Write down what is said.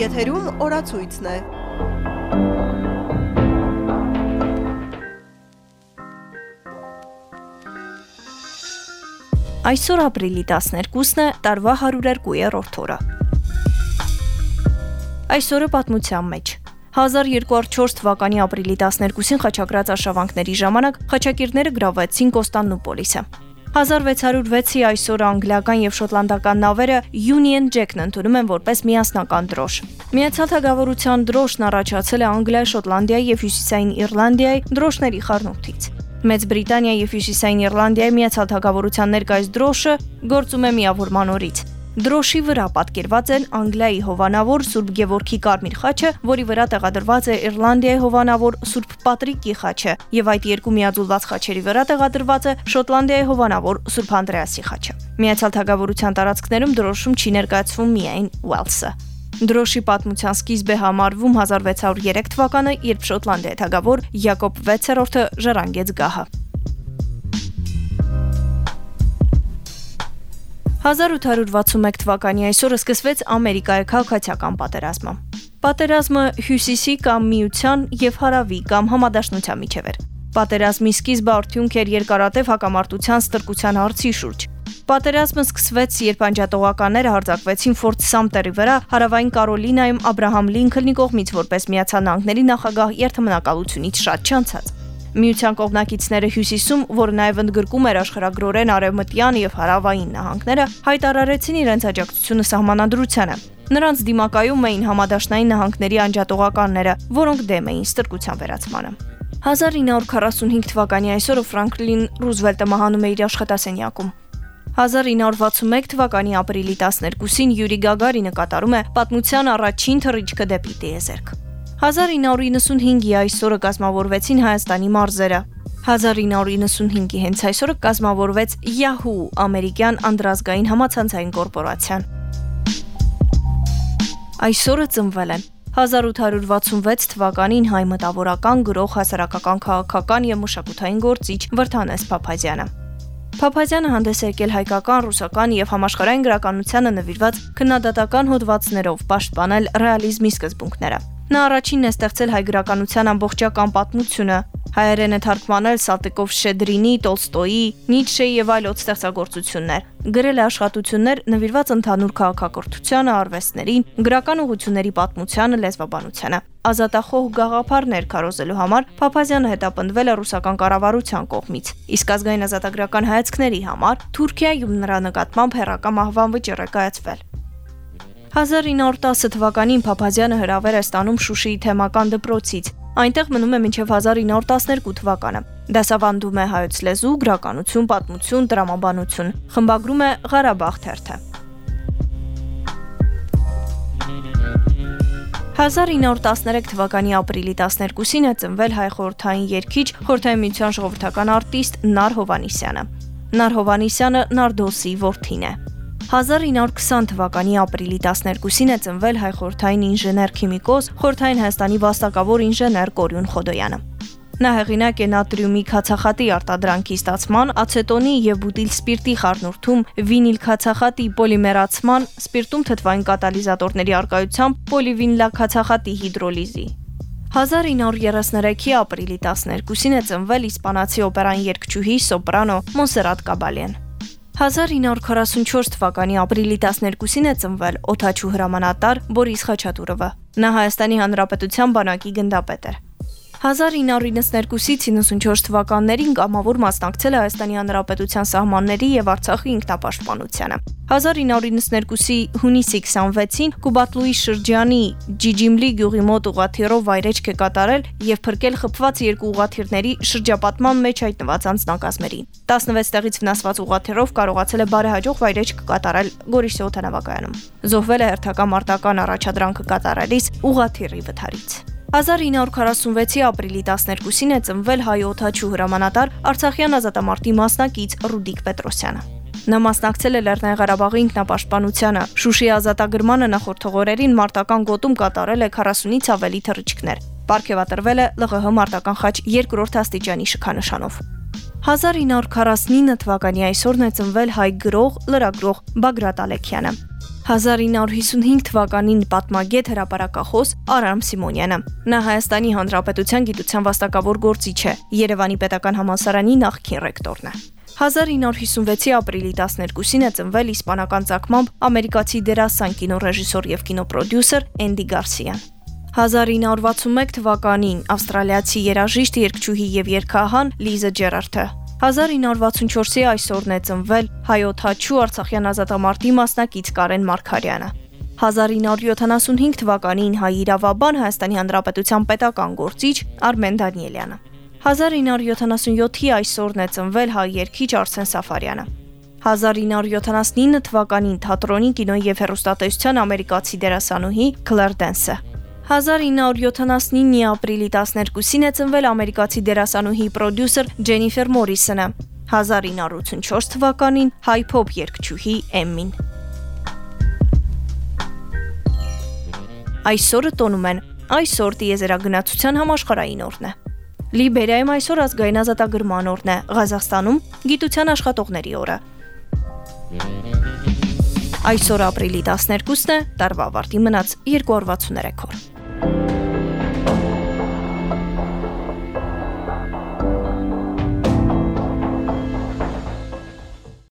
Եթերում օրացույցն է։ Այսօր ապրիլի 12-ն է, տարվա 102-րդ օրը։ Այսօրը պատմության մեջ 1204 թվականի ապրիլի 12-ին խաչակրած արշավանքների ժամանակ խաչակիրները գրավեցին Կոստանդնուպոլիսը։ 1606-ի այսօր անգլիական եւ շոտլանդական նավերը Union Jack-ն ընդունում են որպես միասնական դրոշ։ Միացյալ Թագավորության դրոշն առաջացել է Անգլիայի, Շոտլանդիայի եւ Հյուսիսային Իռլանդիայի դրոշների խառնուրդից։ Մեծ Բրիտանիայի եւ Հյուսիսային Իռլանդիայի Միացյալ Թագավորության ներկայիս դրոշը գործում է միավորման օրից։ Դրոշի վրա պատկերված են Անգլիայի հովանավոր Սուրբ Գևորգի կարմիր խաչը, որի վրա տեղադրված է Իռլանդիայի հովանավոր Սուրբ Պատրիկի խաչը, եւ այդ երկու միաձուլված խաչերի վրա տեղադրված է Շոտլանդիայի հովանավոր Սուրբ Անդրեասի խաչը։ Միացյալ Թագավորության տարածքներում դրոշում չի ներկայացվում միայն Ուելսը։ Դրոշի պատմության սկիզբ է համարվում 1603 թվականը, երբ Շոտլանդիայի թագավոր Յակոբ 6-րդը ժառանգեց գահը։ 1861 թվականի այսօրը սկսվեց Ամերիկայի քաղաքացիական պատերազմը։ Պատերազմը հյուսիսի կամ միության եւ հարավի կամ համադաշնության միջև էր։ Պատերազմի սկիզբը արդյունք էր երկարատև հակամարտության ստրկության հարցի շուրջ։ Պատերազմը սկսվեց, երբ անջատողականները հարձակվեցին Ֆորտ Սամտերի վրա հարավային Կարոլինայում Աբ รา համ Լինքոլնի կողմից որպես Միացյալ Նահանգների նախագահ երթմնակալությունից շատ չանցած։ Միության կողմնակիցները հյուսիսում, որը նաև ընդգրկում էր աշխարհագրորեն արևմտյան եւ հարավային նահանգները, հայտարարեցին իրենց աջակցությունը սահմանադրությանը։ Նրանց դիմակայում էին համադաշնային նահանգների անջատողականները, որոնք դեմ էին ստրկության վերացմանը։ 1945 թվականի այսօրը Ֆրանկլին Ռուզվելտը մահանում է իր աշխատասենյակում։ 1961 թվականի ապրիլի 12-ին Յուրի Գագարինը կատարում է պատմության առաջին թռիչքը դեպի տիեզերք։ 1995-ի այսօրը կազմավորվեցին Հայաստանի մարզերը։ 1995-ի հենց այսօրը կազմավորվեց Yahoo, ամերիկյան անդրազգային համացանցային կորպորացիան։ Այսօրը ծնվել են 1866 թվականին հայ մտավորական գրող հասարակական քաղաքական եւ մշակութային գործիչ Վրթանես Փափազյանը։ Փափազյանը հանդես եկել հայկական, ռուսական եւ համաշխարհային գրականությանը նվիրված քննադատական հոդվածներով պաշտպանել ռեալիզմի սկզբունքները։ Նա առաջինն է ստեղծել հայ գրականության ամբողջական պատմությունը, հայերեն է թարգմանել Սալտիկով Շեդրինի, Տոլստոյի, Նիցշեի եւ այլոց ստեղծագործություններ։ Գրել է աշխատություններ նվիրված ընդհանուր քաղաքակրթությանը, արվեստներին, գրական ուղությունների պատմությանը, լեզվաբանությանը։ Ազատախոհ գաղափարներ քարոզելու համար Փափազյանը հետապնդվել է ռուսական կառավարության կողմից, իսկ ազգային ազատագրական հայացքների համար Թուրքիայում նրա նկատմամբ հերական մահվան վճիռ է կայացվել։ 1910 թվականին Փափազյանը հրավեր է ստանում Շուշիի թեմական դպրոցից։ Այնտեղ մնում է մինչև 1912 թվականը։ Դասավանդում է հայոց լեզու, գրականություն, պատմություն, տրամաբանություն։ Խմբագրում է Ղարաբաղ թերթը։ 1913 թվականի ապրիլի 12-ին է ծնվել հայ խորհրդային երգիչ, խորհրդային միության ժողովրդական արտիստ Նար Հովանիսյանը։ Նար Հովանիսյանը Նարդոսի որդին է։ 1920 թվականի ապրիլի 12-ին է ծնվել հայ խորթային ինժեներ քիմիկոս, խորթային Հայաստանի վաստակավոր ինժեներ Կորյուն Խոդոյանը։ Նա հեղինակ է նատրիումի քացախատի արտադրանքի ստացման, ացետոնի եւ բուտիլ սպիրտի խառնուրդում, վինիլ քացախատի պոլիմերացման, սպիրտում թթվային կատալիզատորների արկայությամբ պոլիվինիլաքացախատի հիդրոլիզի։ 1933-ի ապրիլի 12-ին է ծնվել իսպանացի օպերան երգչուհի սոպրանո Մոնսերատ Կաբալյան։ 1944 թվականի ապրիլի 12-ին է ծնվել Օթաչու հրամանատար Բորիս Խաչատուրովը։ Նա Հայաստանի Հանրապետության բանակի գնդապետ էր։ 1992-ից 94 թվականներին կամավոր մասնակցել է Հայաստանի Հանրապետության սահմանների եւ Արցախի ինքնապաշտպանությանը։ 1992-ի հունիսի 26-ին Կուբատլուի շրջանի Ջիջիմլի գյուղի մոտ ուղաթիռով վայրեջք է կատարել եւ փրկել խփված երկու ուղաթիռների շրջապատման մեջ հայտնված անձնակազմերին։ 16 տեղից վնասված ուղաթիռով կարողացել է բարեհաջող վայրեջք կատարել Գորիսի օթանավակայանում։ Զոհվել է հերթական մարտական առաջադրանքը կատարելիս ուղաթիռի վթարից։ 1946-ի ապրիլի 12-ին է ծնվել հայ օթաչու հրամանատար Արցախյան ազատամարտի մասնակից Ռուդիկ Պետրոսյանը։ Նա մասնակցել է Լեռնային Ղարաբաղի ինքնապաշտպանությանը։ Շուշիի ազատագրմանը նախորդողորերին մարտական գոտում կատարել է 40-ից ավելի թռիչքներ։ Պարգևատրվել է ԼՂՀ մարտական խաչ երկրորդ աստիճանի շքանշանով։ 1949 թվականի այսօրն է ծնվել հայ գրող, լրագրող Բագրատ Ալեքյանը։ 1955 թվականին պատմագետ հրապարակախոս Արամ Սիմոնյանը։ Նա Հայաստանի Հանրապետության գիտության վաստակավոր գործիչ է, Երևանի Պետական համալսարանի նախկին ռեկտորն է։ 1956-ի ապրիլի 12-ին է ծնվել իսպանական ցակմամբ ամերիկացի դերասան, կինոռեժիսոր եւ կինոպրոդյուսեր Էնդի Գարսիան։ 1961 թվականին ավստրալիացի երաժիշտ, երգչուհի եւ երգահան Լիզա Ջերարտը 1964-ի այսօրն է ծնվել հայոց հաչու Արցախյան ազատամարտի մասնակից Կարեն Մարկարյանը։ 1975 թվականին հայ իրավաբան Հայաստանի Հանրապետության պետական գործիչ Արմեն Դանիելյանը։ 1977-ի այսօրն է ծնվել հայ երգիչ Արսեն Սաֆարյանը։ 1979 թվականին թատրոնի, կինոյի եւ հեռուստատեսության ամերիկացի դերասանուհի Քլեր Դենսը 1979-ի ապրիլի 12-ին է ծնվել ամերիկացի դերասանուհի պրոդյուսեր Ջենիֆեր Մորիսոնը։ 1984 թվականին հայ-փոփ երգչուհի Էմմին։ Այսօրը տոնում են այսօր դիեզերագնացության համաշխարհային օրն է։ Լիբերիայում այսօր ազգային ազատագրման օրն է, Ղազախստանում գիտության աշխատողների օրը։ Այսօր ապրիլի 12-ն է, տարվա ավարտի մնաց 263 օր։